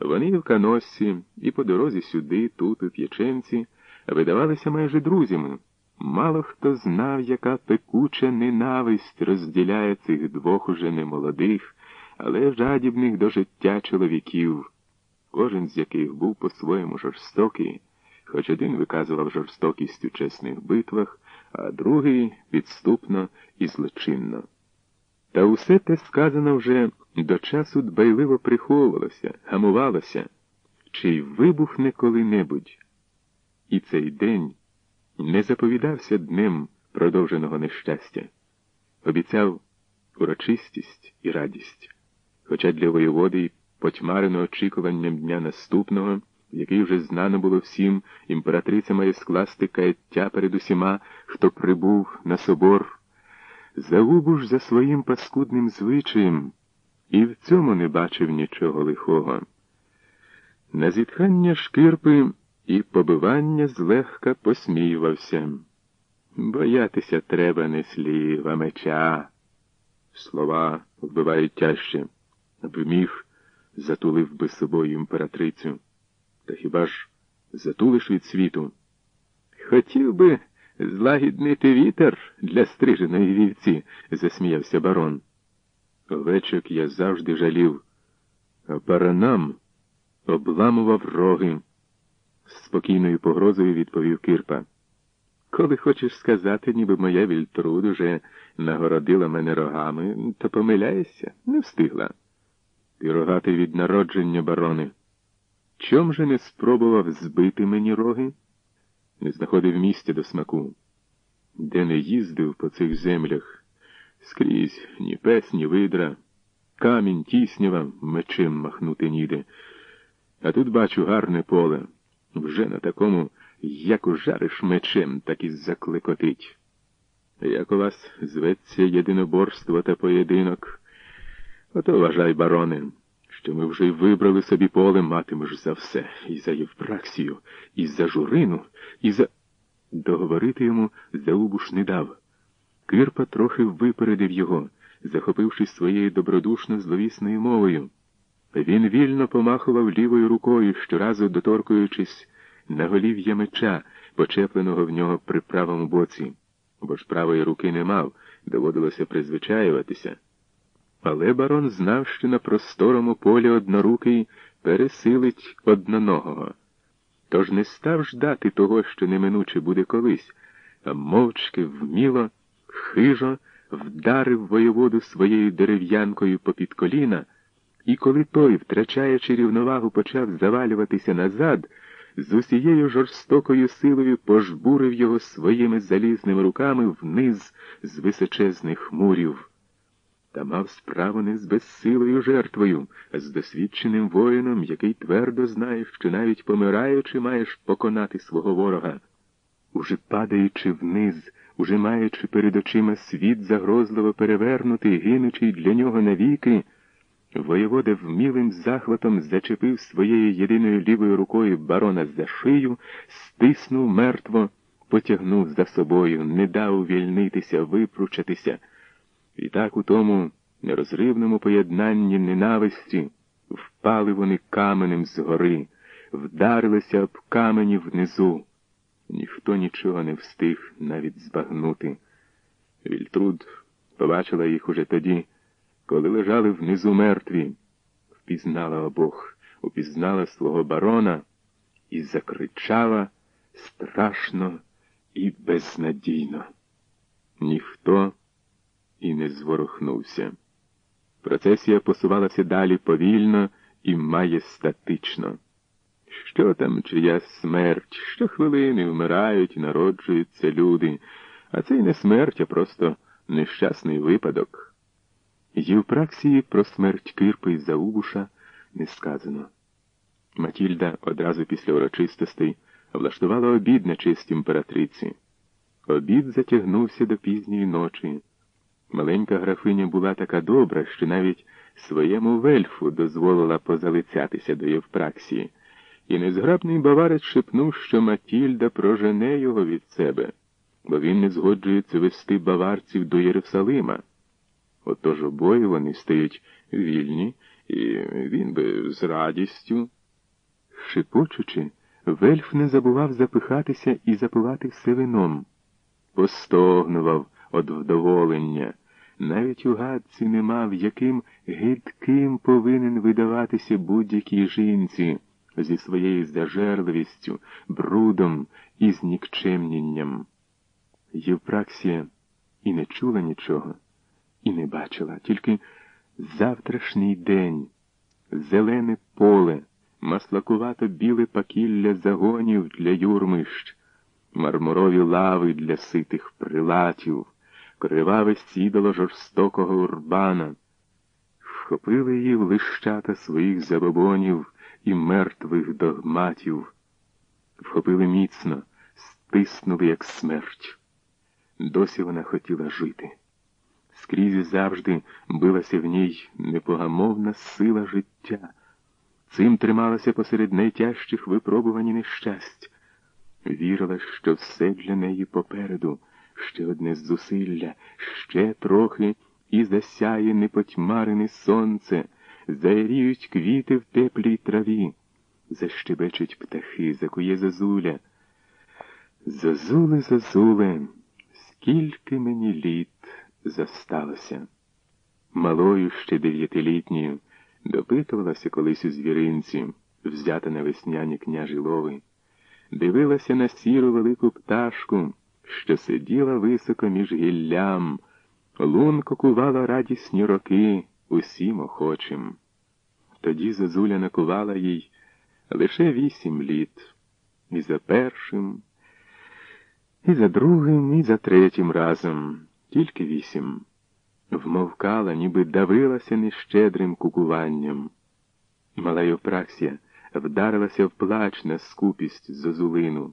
Вони в каноссі і по дорозі сюди, тут, у П'яченці, видавалися майже друзями. Мало хто знав, яка пекуча ненависть розділяє цих двох уже немолодих, але жадібних до життя чоловіків, кожен з яких був по-своєму жорстокий, хоч один виказував жорстокість у чесних битвах, а другий підступно і злочинно. Та усе те сказано вже до часу дбайливо приховувалося, гамувалося, чи й вибухне коли-небудь. І цей день не заповідався днем продовженого нещастя, обіцяв урочистість і радість, хоча для воєводи й потьмарено очікуванням дня наступного, який вже знано було всім, імператриця має скласти каяття перед усіма, хто прибув на собор. Загубуш за своїм паскудним звичаєм і в цьому не бачив нічого лихого. На зітхання шкирпи і побивання злегка посміювався. Боятися треба не слів, а меча. Слова вбивають тяжче, аби затулив би собою імператрицю. Та хіба ж затулиш від світу? Хотів би злагіднити вітер для стриженої вівці, засміявся барон. Овечок я завжди жалів, а баранам обламував роги. З спокійною погрозою відповів Кирпа. Коли хочеш сказати, ніби моя вільтруд уже нагородила мене рогами, то помиляєшся, не встигла. Ти рогатий від народження, барони. Чом же не спробував збити мені роги? Не знаходив місця до смаку, де не їздив по цих землях. Скрізь ні пес, ні видра, камінь тіснява, мечем махнути ніде. А тут бачу гарне поле. Вже на такому, як ужариш мечем, так і заклекотить. Як у вас зветься єдиноборство та поєдинок, ото вважай, бароне, що ми вже вибрали собі поле, матимеш за все, і за Євпраксію, і за журину, і за. Договорити йому Заубуш не дав. Кирпа трохи випередив його, захопившись своєю добродушно зловісною мовою. Він вільно помахував лівою рукою, щоразу доторкуючись на голів'я меча, почепленого в нього при правому боці, бо ж правої руки не мав, доводилося призвичаюватися. Але барон знав, що на просторому полі однорукий пересилить одноногого. Тож не став ждати того, що неминуче буде колись, а мовчки вміло, хижо вдарив воєводу своєю дерев'янкою попід коліна. І коли той, втрачаючи рівновагу, почав завалюватися назад, з усією жорстокою силою пожбурив його своїми залізними руками вниз з височезних мурів. Та мав справу не з безсилою жертвою, а з досвідченим воїном, який твердо знає, що навіть помираючи, маєш поконати свого ворога. Уже падаючи вниз, уже маючи перед очима світ загрозливо перевернутий, гинучий для нього навіки, Воєвода вмілим захватом зачепив своєю єдиною лівою рукою барона за шию, стиснув мертво, потягнув за собою, не дав увільнитися, випручатися. І так у тому нерозривному поєднанні ненависті впали вони каменем згори, вдарилися об камені внизу. Ніхто нічого не встиг навіть збагнути. Вільтруд побачила їх уже тоді коли лежали внизу мертві, впізнала обох, упізнала свого барона і закричала страшно і безнадійно. Ніхто і не зворухнувся. Процесія посувалася далі повільно і маєстатично. Що там чия смерть? Щохвилини вмирають і народжуються люди, а це й не смерть, а просто нещасний випадок. Євпраксії про смерть Кирпи і Заубуша не сказано. Матільда одразу після урочистостей влаштувала обід на честь імператриці. Обід затягнувся до пізньої ночі. Маленька графиня була така добра, що навіть своєму вельфу дозволила позалицятися до Євпраксії, і незграбний баварець шепнув, що Матільда прожене його від себе, бо він не згоджується вести баварців до Єрусалима. Отож обоє вони стають вільні і він би з радістю. Шипочучи, вельф не забував запихатися і запивати все вином, постогнував од вдоволення. Навіть у гадці не мав, яким гидким повинен видаватися будь-якій жінці зі своєю зажерливістю, брудом і знікчемнінням. Євпраксія і не чула нічого, і не бачила, тільки завтрашній день, зелене поле, маслакувато біле пакілля загонів для юрмищ, мармурові лави для ситих прилатів, криваве сідало жорстокого урбана. Вхопили її в лищата своїх забобонів і мертвих догматів, вхопили міцно, стиснули, як смерть. Досі вона хотіла жити. Скрізь завжди билася в ній непогамовна сила життя. Цим трималася посеред найтяжчих випробувань і нещасть. Вірила, що все для неї попереду, ще одне зусилля, ще трохи і засяє непотьмарене сонце, заяріють квіти в теплій траві, защебечуть птахи, закує зозуля. Зозуле, зозуле, скільки мені літ засталося. Малою ще дев'ятилітньою допитувалася колись у звіринці, взята на весняні княжі лови, дивилася на сіру велику пташку, що сиділа високо між гіллям, лунко кувала радісні роки усім охочим. Тоді Зозуля накувала їй лише вісім літ, і за першим, і за другим, і за третім разом, тільки вісім. Вмовкала, ніби давилася нещедрим кукуванням. Мала Євпраксія вдарилася в плач на скупість зозулину.